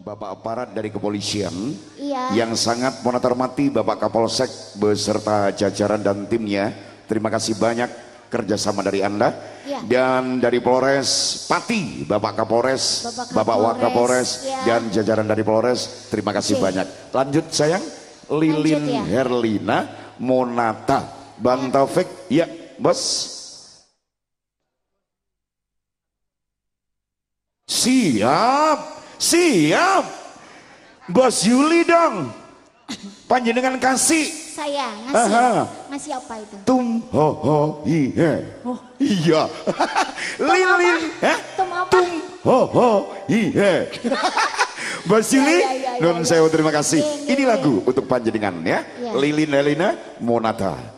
Bapak aparat dari kepolisian Iya. yang sangat menghormati Bapak Kapolsek beserta jajaran dan timnya. Terima kasih banyak kerjasama dari Anda. Iya. Dan dari Polres Pati, Bapak Kapolres, Bapak Bapak Wakapolres, Kapolres, iya. dan jajaran dari Polres. Terima kasih Oke. banyak. Lanjut sayang, Lilin ya. Herlina Monata, Bang Taufik, ya bos. Siap, siap. Bos Yuli dong. Panjenengan kasih Saya ngasih. Aha. Ngasih apa itu? tum ho ho hihe. Oh. Iya. Lilin, eh? Tum apa? Tum ho ho hihe. Bos Yuli, Ya, ya, ya, nun ya. terima kasih. Iya, iya, Ini iya. lagu untuk panjenengan ya. Lilin Helena Monata.